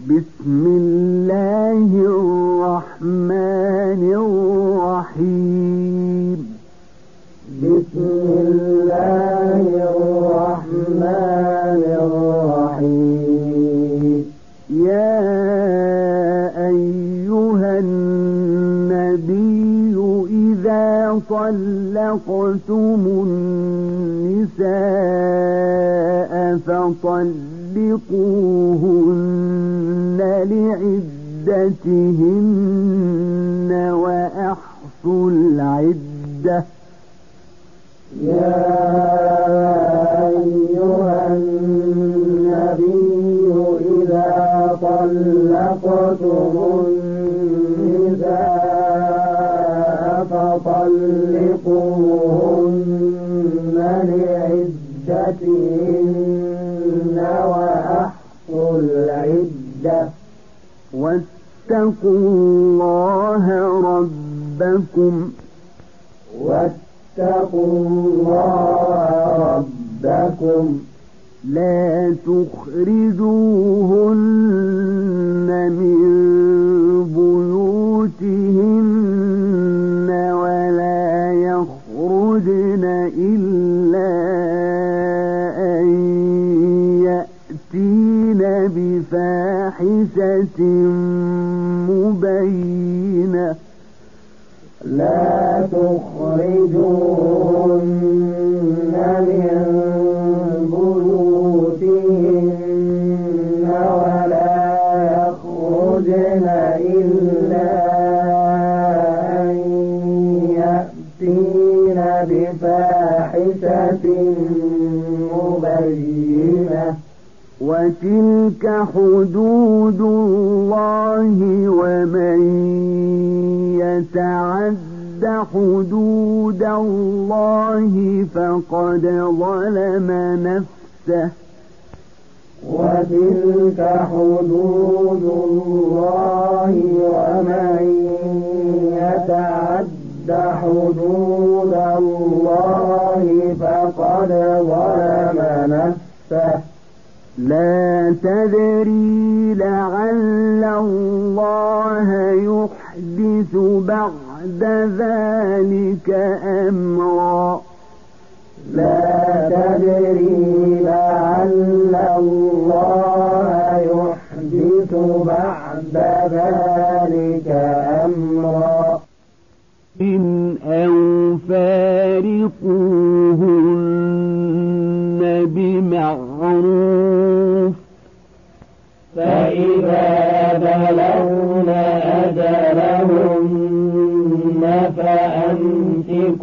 بسم الله الرحمن يا من بيوتهن ولا يخرجن إلا أن يأتين مبينة. وتلك حدود الله ومن يتعد حدود الله فقد ظلم نفسه وتلك حدود الله ومن يتعد حدود الله فقد ظلم نفسه لا تدري لعل الله يحدث بعد ذلك أمرا. لا تدري لعل الله يحدث بعد ذلك أمرا. إن أو فارقوهن بمعروف فإذا بلغن أجلهن فأمسكوهن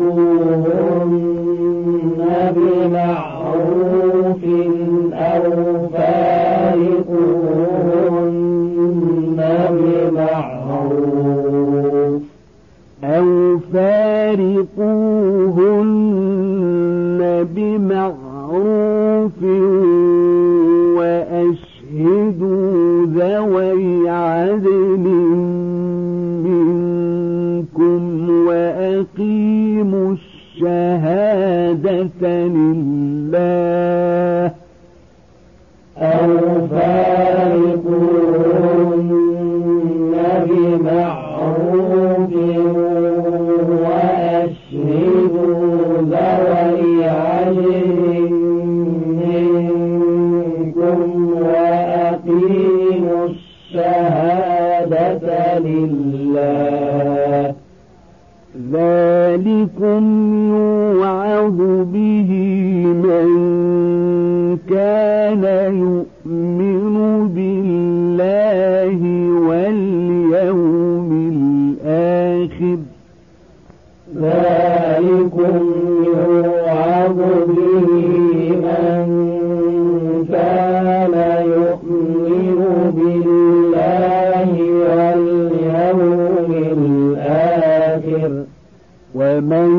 ومن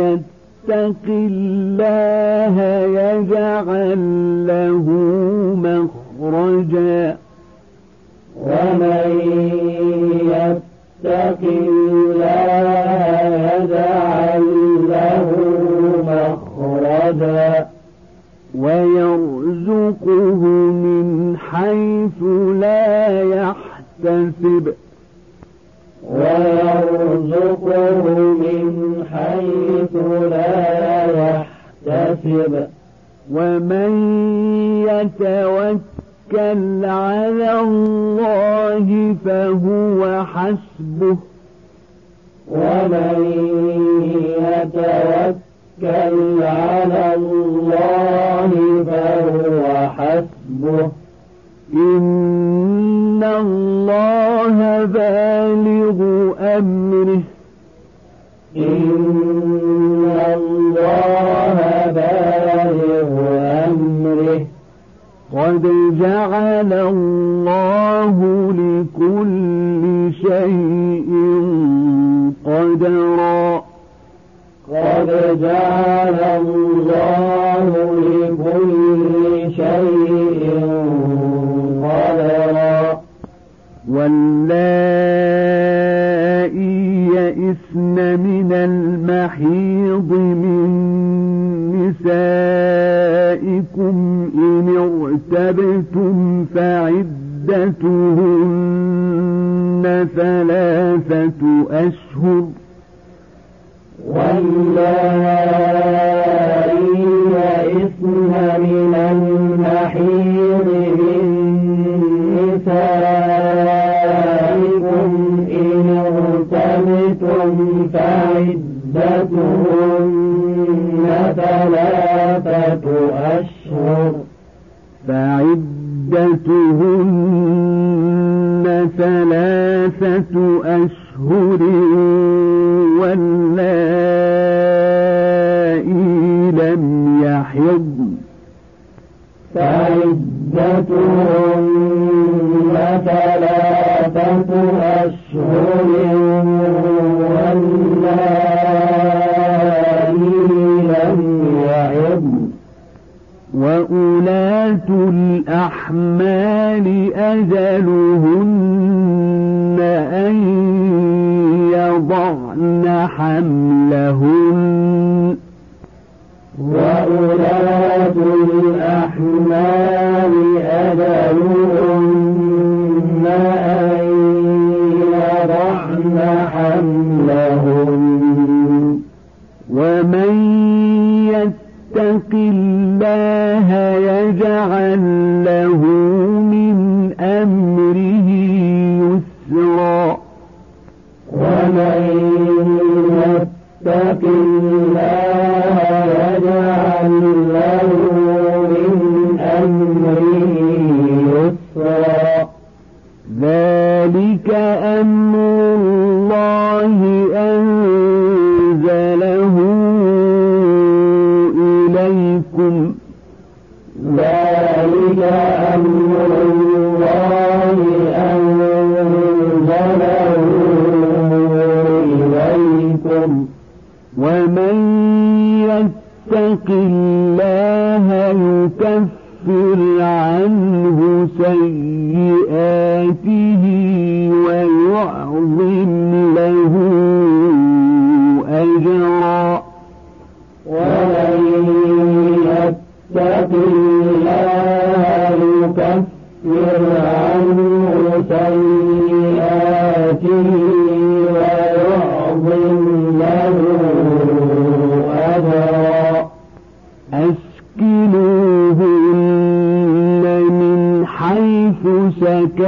يتق الله يجعل له مخرجا. ومن يتق الله يجعل له مخرجا. ويرزقه من حيث لا يحتسب. ويرزقه يحتسب ومن يتوكل على الله فهو حسبه. ومن يتوكل على الله فهو حسبه. إن الله بالغ أمره. إن قد جعل الله لكل شيء قدرا قد جعل الله لكل شيء قدرا واللائي يئسن من المحيض من نسائكم إن ارتبتم فعدتهن ثلاثة أشهر. واللائي له من أمره ومن يتق الله يكفر عنه سيئاته ويعظم له أجرا. ومن يتق الله يكفر عنه سيئاته حيث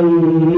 لتضيقوا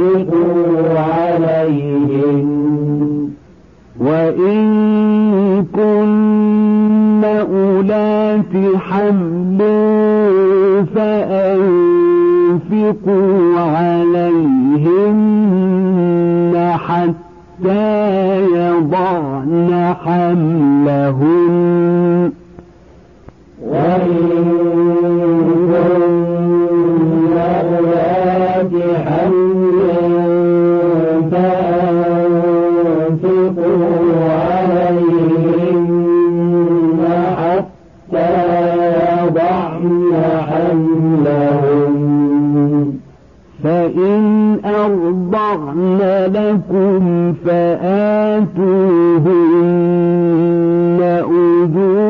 حتى وضعن فإن أرضعن لكم فآتوهن أجورهن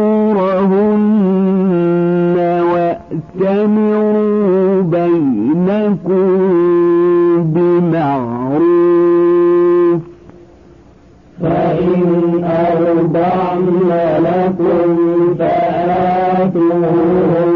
وأتمروا بينكم بمعروف. فإن أرضعن لكم Amen.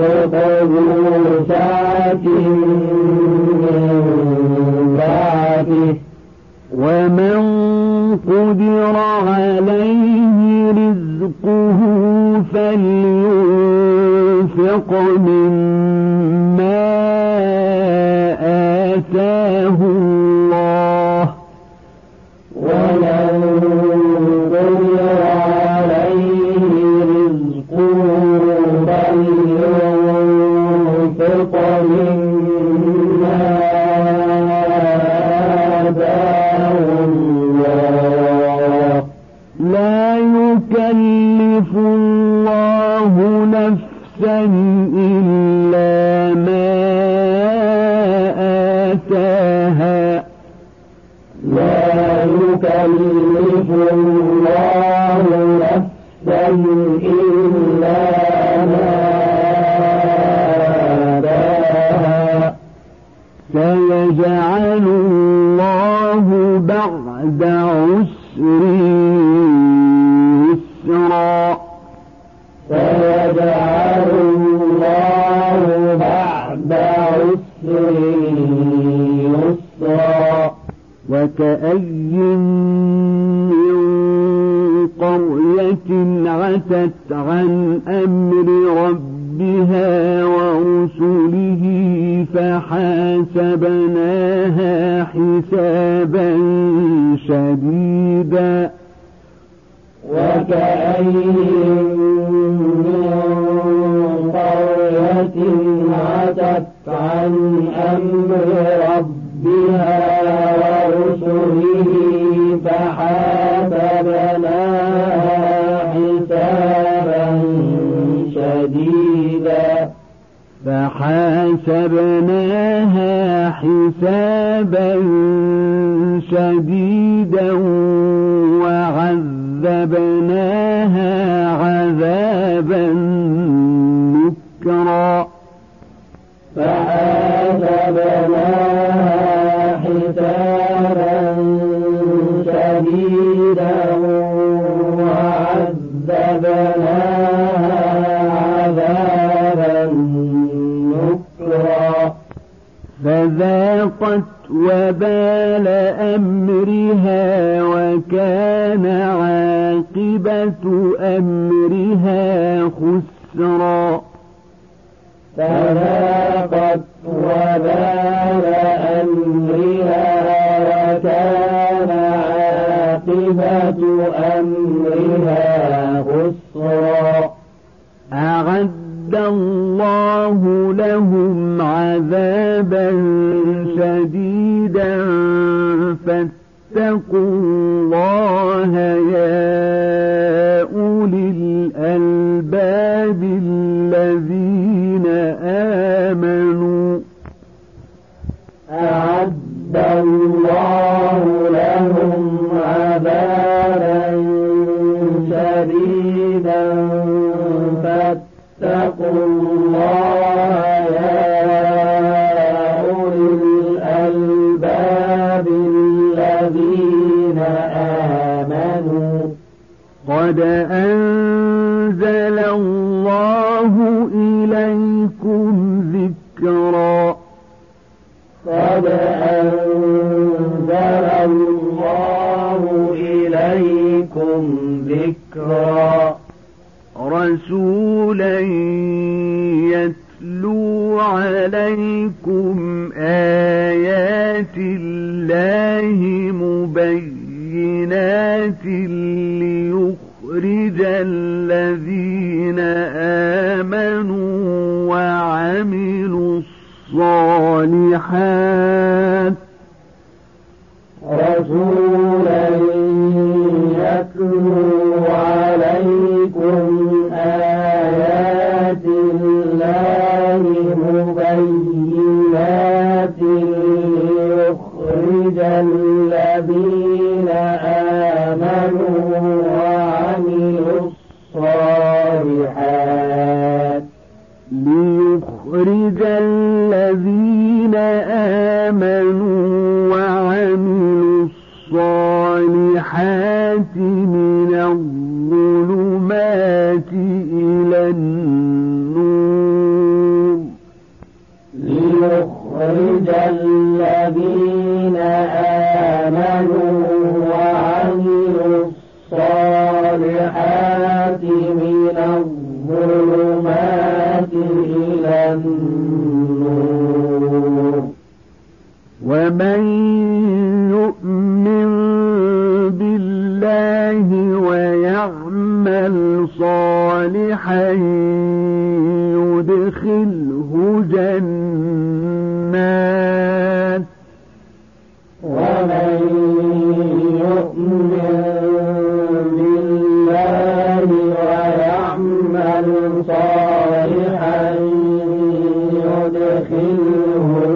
ಸೋದಿನ عسر يسرا. وكأي فحاسبناها حسابا شديدا وعذبناها عذابا أَشْرَكَتْ وَبَالَ أَمْرِهَا وَكَانَ عَاقِبَةُ أَمْرِهَا خُسْرًا. فَذَاقَتْ وَبَالَ أَمْرِهَا وَكَانَ عَاقِبَةُ أَمْرِهَا خُسْرًا. أعد الله لهم عذابا شديدا. فاتقوا الله يا أولي الألباب الذين قد أنزل الله إليكم ذكرا. قد أنزل الله إليكم ذكرا. رسولا يتلو عليكم آيات الله مبينات ليخرج الذين آمنوا وعملوا الصالحات. رسولا الصالحات من الظلمات إلى النور. ومن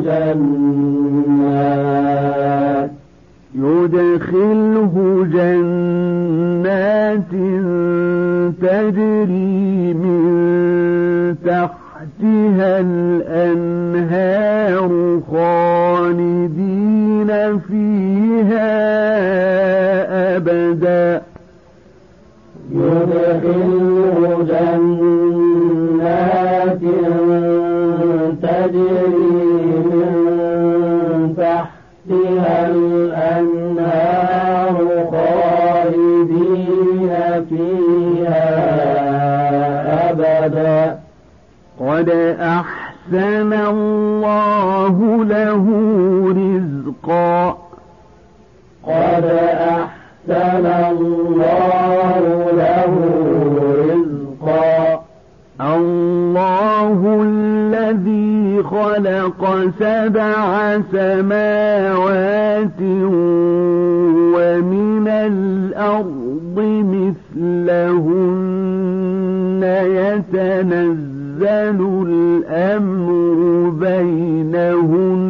جنات. يدخله جنات تجري من تحتها الأنهار خالدين فيها أبدا. يدخله جنات تجري الأنهار خالدين فيها أبدا. قد أحسن الله له رزقا. قد أحسن الله خلق سبع سماوات ومن الأرض مثلهن يتنزل الأمر بينهن.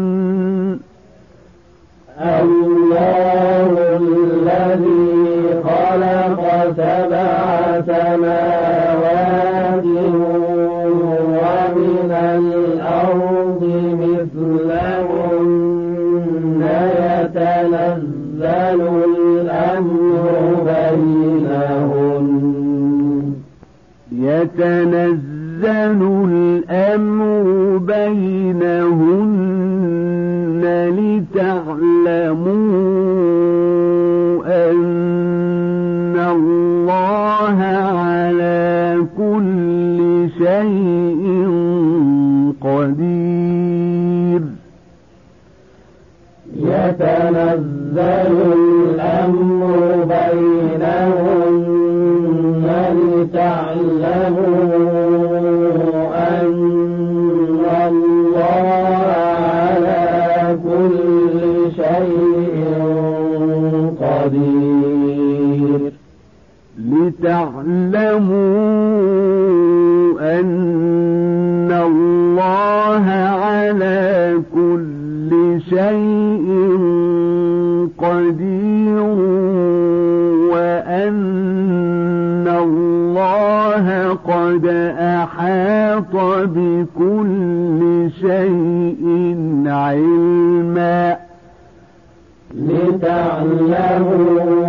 الله يتنزل الأمر بينهن يتنزل الأمر بينهن لتعلموا أن الله على كل شيء قدير. يتنزل الأمر أن الله على كل شيء قدير أن الله على كل شيء قدير وأن الله قد أحاط بكل شيء علما. لتعلموا